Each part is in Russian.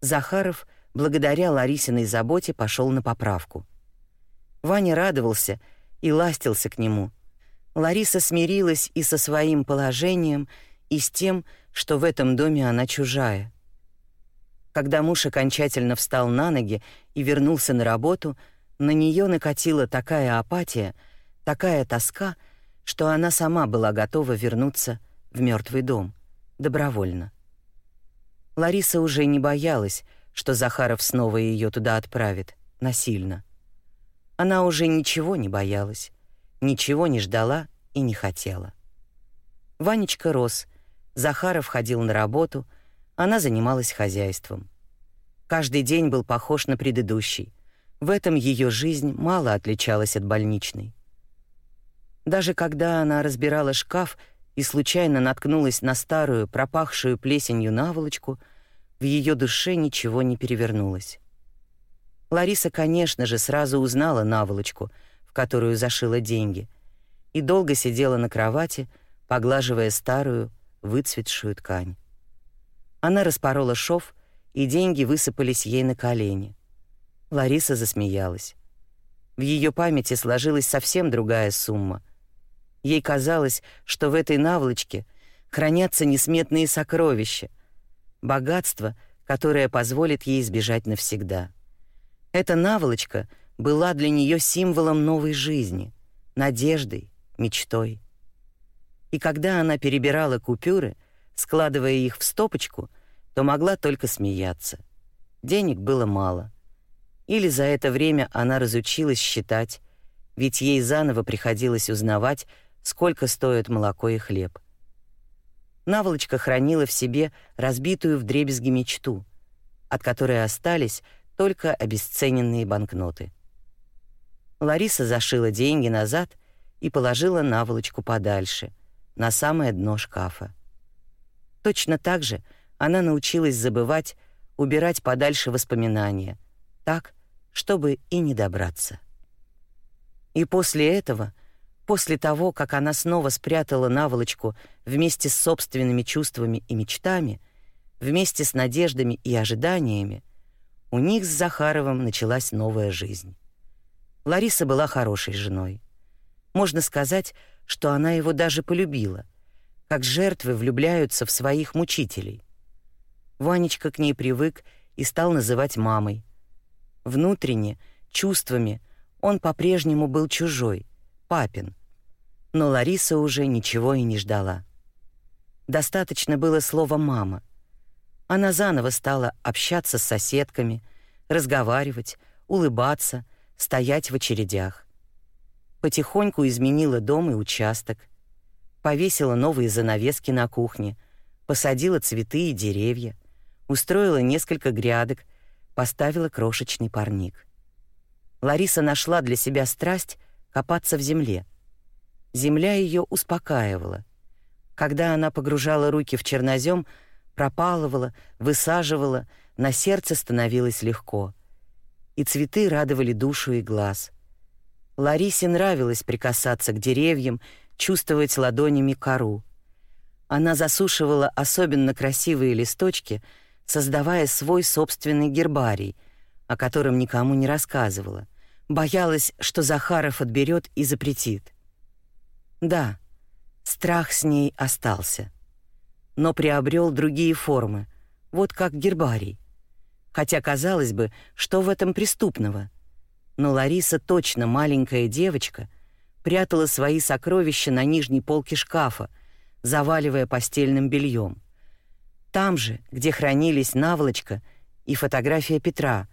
Захаров, благодаря Ларисиной заботе, пошел на поправку. Ваня радовался и ластился к нему. Лариса смирилась и со своим положением, и с тем, что в этом доме она чужая. Когда муж окончательно встал на ноги и вернулся на работу, на нее накатила такая апатия, такая тоска, что она сама была готова вернуться в мертвый дом добровольно. Лариса уже не боялась, что Захаров снова ее туда отправит насильно. Она уже ничего не боялась, ничего не ждала и не хотела. Ванечка рос, Захаров ходил на работу, она занималась хозяйством. Каждый день был похож на предыдущий. В этом ее жизнь мало отличалась от больничной. Даже когда она разбирала шкаф и случайно наткнулась на старую, пропахшую плесенью наволочку, в ее душе ничего не перевернулось. Лариса, конечно же, сразу узнала наволочку, в которую зашила деньги, и долго сидела на кровати, поглаживая старую, выцветшую ткань. Она распорола шов, и деньги высыпались ей на колени. Лариса засмеялась. В ее памяти сложилась совсем другая сумма. Ей казалось, что в этой наволочке хранятся несметные сокровища, богатство, которое позволит ей сбежать навсегда. Эта наволочка была для нее символом новой жизни, надеждой, мечтой. И когда она перебирала купюры, складывая их в стопочку, то могла только смеяться. Денег было мало. Или за это время она разучилась считать, ведь ей заново приходилось узнавать, сколько стоит молоко и хлеб. Наволочка хранила в себе разбитую вдребезги мечту, от которой остались только обесцененные банкноты. Лариса зашила деньги назад и положила наволочку подальше, на самое дно шкафа. Точно так же она научилась забывать, убирать подальше воспоминания, так, чтобы и не добраться. И после этого, после того, как она снова спрятала наволочку вместе с собственными чувствами и мечтами, вместе с надеждами и ожиданиями, у них с Захаровым началась новая жизнь. Лариса была хорошей женой. Можно сказать, что она его даже полюбила, как жертвы влюбляются в своих мучителей. Ванечка к ней привык и стал называть мамой. Внутренне, чувствами, он по-прежнему был чужой, папин. Но Лариса уже ничего и не ждала. Достаточно было слова «мама», она заново стала общаться с соседками, разговаривать, улыбаться, стоять в очередях. Потихоньку изменила дом и участок, повесила новые занавески на кухне, посадила цветы и деревья, устроила несколько грядок, поставила крошечный парник. Лариса нашла для себя страсть копаться в земле. Земля ее успокаивала. Когда она погружала руки в чернозем, пропалывала, высаживала, на сердце становилось легко. И цветы радовали душу и глаз. Ларисе нравилось прикасаться к деревьям, чувствовать ладонями кору. Она засушивала особенно красивые листочки, создавая свой собственный гербарий, о котором никому не рассказывала. Боялась, что Захаров отберет и запретит. Да, страх с ней остался но приобрел другие формы, вот как гербарий. Хотя казалось бы, что в этом преступного? Но Лариса точно маленькая девочка прятала свои сокровища на нижней полке шкафа, заваливая постельным бельем. Там же, где хранились наволочка и фотография Петра,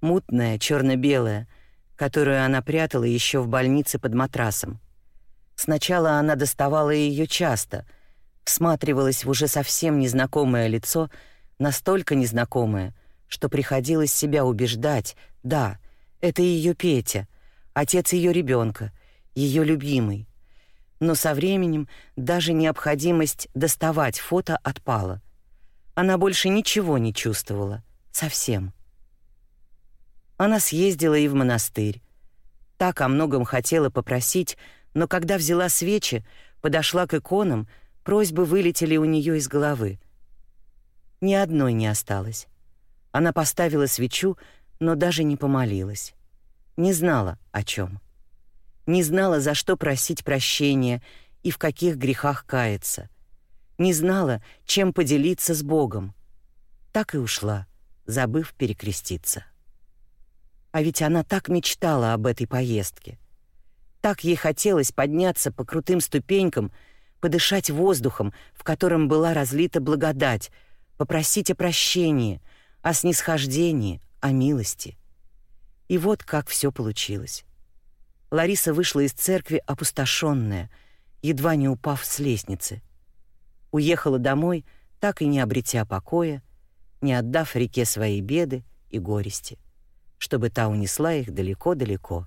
мутная, черно белая которую она прятала еще в больнице под матрасом. Сначала она доставала ее часто — всматривалась в уже совсем незнакомое лицо, настолько незнакомое, что приходилось себя убеждать: да, это ее Петя, отец ее ребенка, ее любимый. Но со временем даже необходимость доставать фото отпала. Она больше ничего не чувствовала, совсем. Она съездила и в монастырь. Так о многом хотела попросить, но когда взяла свечи, подошла к иконам, Просьбы вылетели у нее из головы. Ни одной не осталось. Она поставила свечу, но даже не помолилась. Не знала, о чем. Не знала, за что просить прощения и в каких грехах каяться. Не знала, чем поделиться с Богом. Так и ушла, забыв перекреститься. А ведь она так мечтала об этой поездке. Так ей хотелось подняться по крутым ступенькам, подышать воздухом, в котором была разлита благодать, попросить о прощении, о снисхождении, о милости. И вот как все получилось. Лариса вышла из церкви опустошенная, едва не упав с лестницы. Уехала домой, так и не обретя покоя, не отдав реке свои беды и горести, чтобы та унесла их далеко-далеко.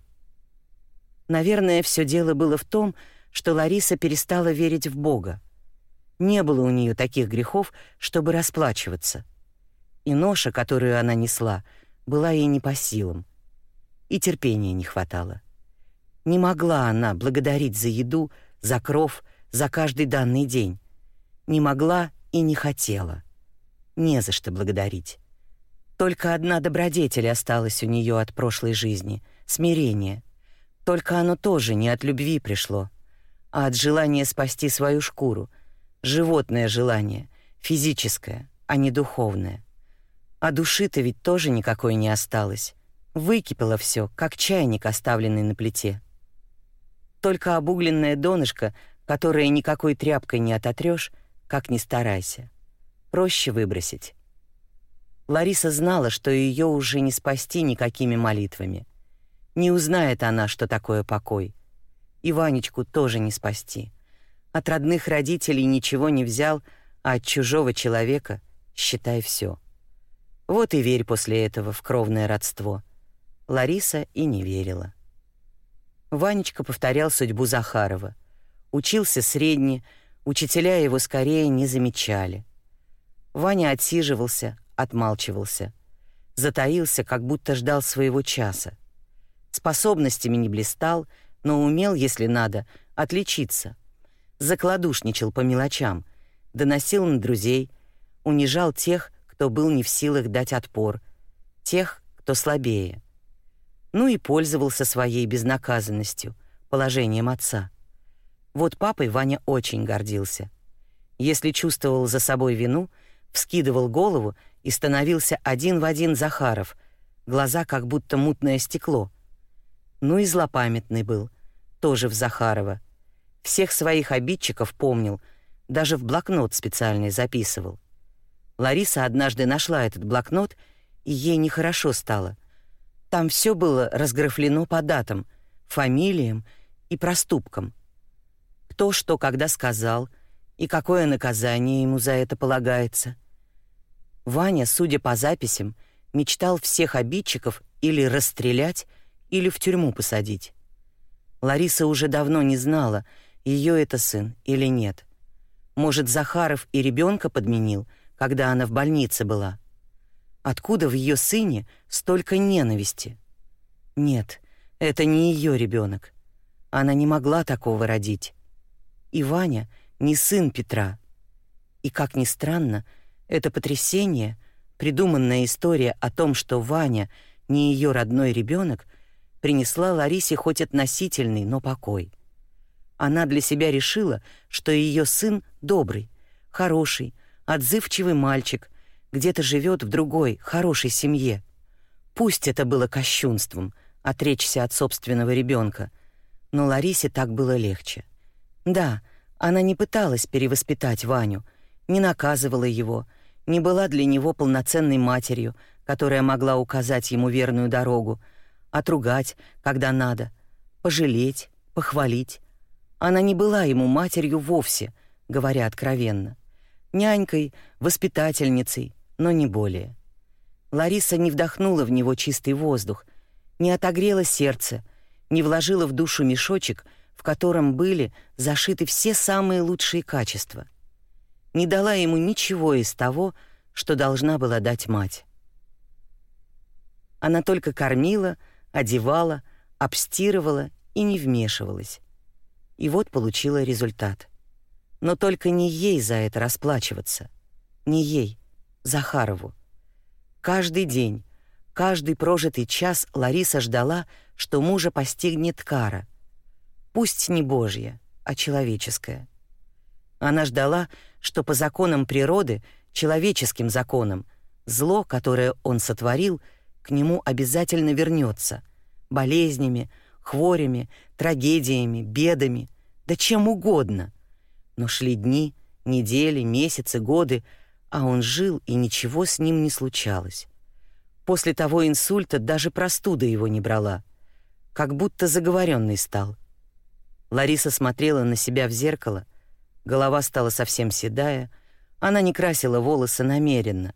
Наверное, все дело было в том, что Лариса перестала верить в Бога. Не было у нее таких грехов, чтобы расплачиваться. И ноша, которую она несла, была ей не по силам. И терпения не хватало. Не могла она благодарить за еду, за кров, за каждый данный день. Не могла и не хотела. Не за что благодарить. Только одна добродетель осталась у нее от прошлой жизни — смирение. Только оно тоже не от любви пришло, а от желания спасти свою шкуру, животное желание, физическое, а не духовное. А души-то ведь тоже никакой не осталось. Выкипело все, как чайник, оставленный на плите. Только обугленное донышко, которое никакой тряпкой не ототрешь, как ни старайся. Проще выбросить. Лариса знала, что ее уже не спасти никакими молитвами — не узнает она, что такое покой. И Ванечку тоже не спасти. От родных родителей ничего не взял, а от чужого человека считай все. Вот и верь после этого в кровное родство. Лариса и не верила. Ванечка повторял судьбу Захарова. Учился средне, учителя его скорее не замечали. Ваня отсиживался, отмалчивался. Затаился, как будто ждал своего часа. Способностями не блистал, но умел, если надо, отличиться. Закладушничал по мелочам, доносил на друзей, унижал тех, кто был не в силах дать отпор, тех, кто слабее. Ну и пользовался своей безнаказанностью, положением отца. Вот папой Ваня очень гордился. Если чувствовал за собой вину, вскидывал голову и становился один в один Захаров, глаза как будто мутное стекло — ну и злопамятный был, тоже в Захарова. Всех своих обидчиков помнил, даже в блокнот специальный записывал. Лариса однажды нашла этот блокнот, и ей нехорошо стало. Там все было разграфлено по датам, фамилиям и проступкам. Кто что когда сказал и какое наказание ему за это полагается. Ваня, судя по записям, мечтал всех обидчиков или расстрелять, или в тюрьму посадить. Лариса уже давно не знала, ее это сын или нет. Может, Захаров и ребенка подменил, когда она в больнице была. Откуда в ее сыне столько ненависти? Нет, это не ее ребенок. Она не могла такого родить. И Ваня не сын Петра. И как ни странно, это потрясение, придуманная история о том, что Ваня не ее родной ребенок, принесла Ларисе хоть относительный, но покой. Она для себя решила, что ее сын добрый, хороший, отзывчивый мальчик, где-то живет в другой, хорошей семье. Пусть это было кощунством отречься от собственного ребенка, но Ларисе так было легче. Да, она не пыталась перевоспитать Ваню, не наказывала его, не была для него полноценной матерью, которая могла указать ему верную дорогу, отругать, когда надо, пожалеть, похвалить. Она не была ему матерью вовсе, говоря откровенно. Нянькой, воспитательницей, но не более. Лариса не вдохнула в него чистый воздух, не отогрела сердце, не вложила в душу мешочек, в котором были зашиты все самые лучшие качества. Не дала ему ничего из того, что должна была дать мать. Она только кормила, одевала, обстирывала и не вмешивалась. И вот получила результат. Но только не ей за это расплачиваться. Не ей, Захарову. Каждый день, каждый прожитый час Лариса ждала, что мужа постигнет кара. Пусть не Божья, а человеческая. Она ждала, что по законам природы, человеческим законам, зло, которое он сотворил, к нему обязательно вернется болезнями, хворями, трагедиями, бедами, да чем угодно. Но шли дни, недели, месяцы, годы, а он жил, и ничего с ним не случалось. После того инсульта даже простуда его не брала, как будто заговоренный стал. Лариса смотрела на себя в зеркало, голова стала совсем седая, она не красила волосы намеренно,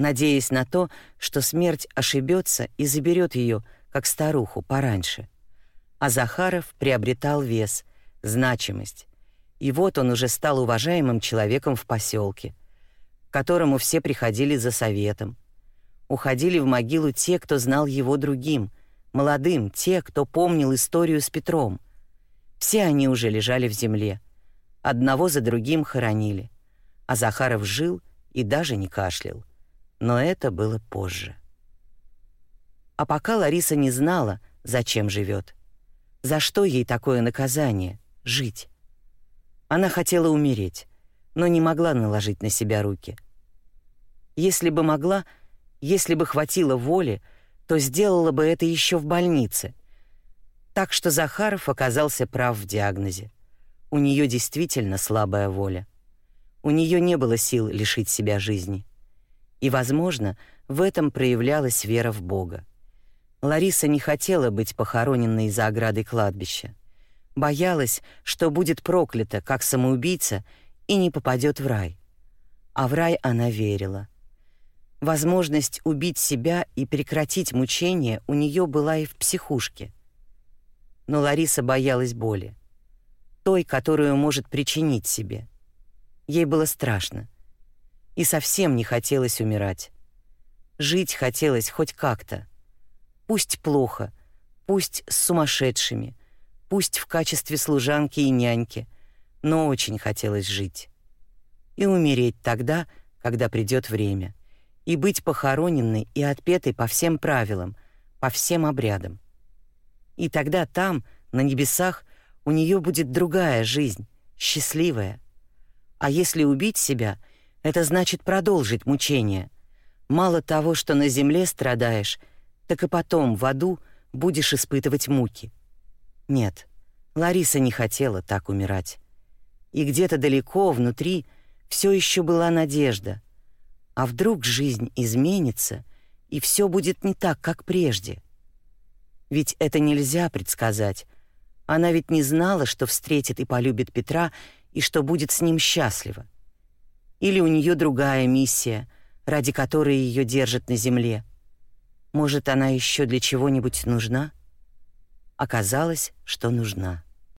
надеясь на то, что смерть ошибется и заберет ее, как старуху, пораньше. А Захаров приобретал вес, значимость. И вот он уже стал уважаемым человеком в поселке, которому все приходили за советом. Уходили в могилу те, кто знал его другим, молодым, те, кто помнил историю с Петром. Все они уже лежали в земле. Одного за другим хоронили. А Захаров жил и даже не кашлял. Но это было позже. А пока Лариса не знала, зачем живет. За что ей такое наказание — жить? Она хотела умереть, но не могла наложить на себя руки. Если бы могла, если бы хватило воли, то сделала бы это еще в больнице. Так что Захаров оказался прав в диагнозе. У нее действительно слабая воля. У нее не было сил лишить себя жизни. И, возможно, в этом проявлялась вера в Бога. Лариса не хотела быть похороненной за оградой кладбища боялась, что будет проклята, как самоубийца, и не попадет в рай. А в рай она верила. Возможность убить себя и прекратить мучения у нее была и в психушке. Но Лариса боялась боли, той, которую может причинить себе. Ей было страшно, и совсем не хотелось умирать. Жить хотелось хоть как-то. Пусть плохо, пусть с сумасшедшими, пусть в качестве служанки и няньки, но очень хотелось жить. И умереть тогда, когда придет время, и быть похороненной и отпетой по всем правилам, по всем обрядам. И тогда там, на небесах, у нее будет другая жизнь, счастливая. А если убить себя, это значит продолжить мучения. Мало того, что на земле страдаешь, так и потом в аду будешь испытывать муки. Нет, Лариса не хотела так умирать. И где-то далеко внутри все еще была надежда. А вдруг жизнь изменится, и все будет не так, как прежде? Ведь это нельзя предсказать. Она ведь не знала, что встретит и полюбит Петра, и что будет с ним счастлива. Или у нее другая миссия, ради которой ее держат на земле. Может, она еще для чего-нибудь нужна? Оказалось, что нужна.